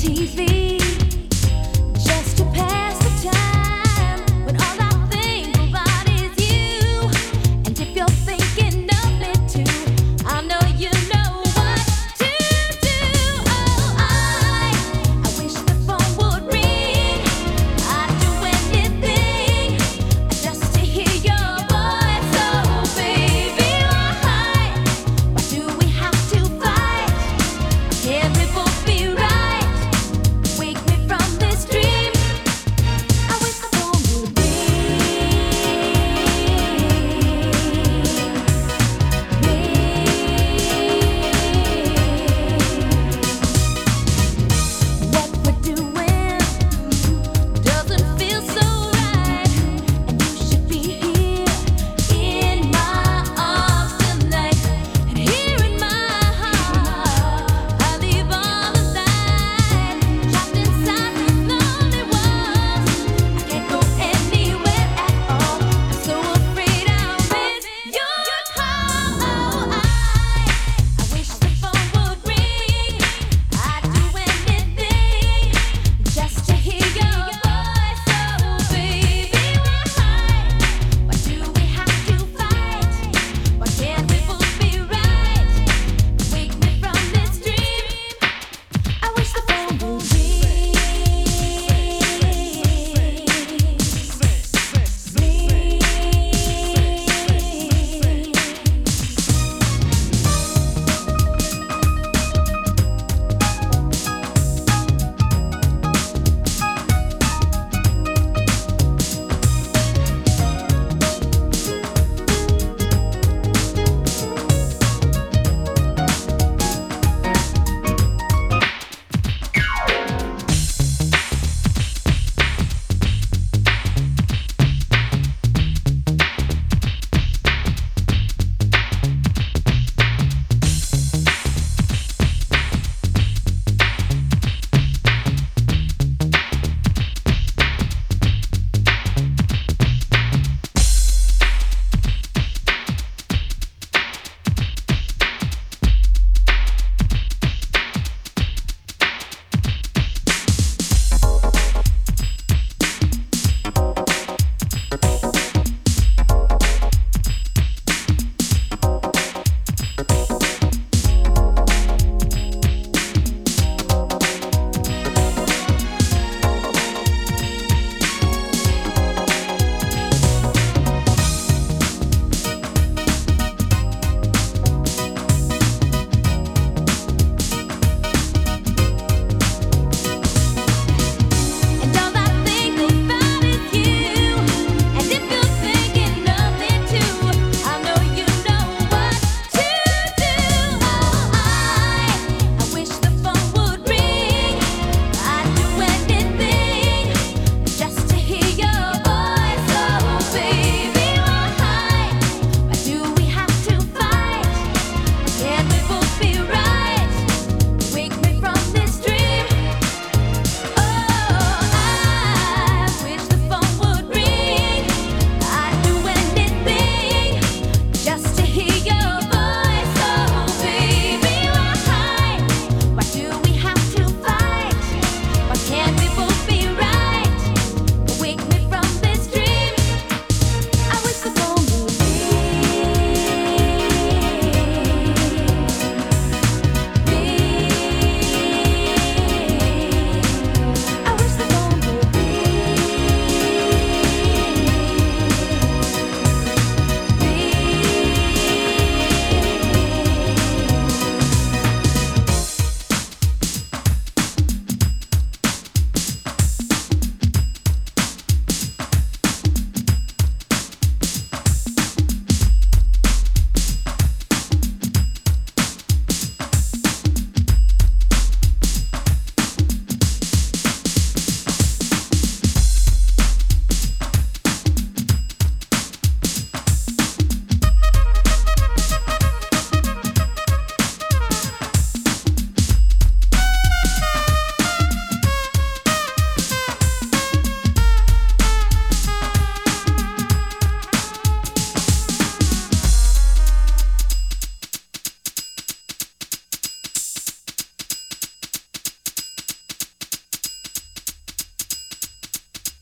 TV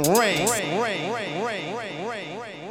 Rain. Rain. Rain. Rain. Rain. Rain. Rain.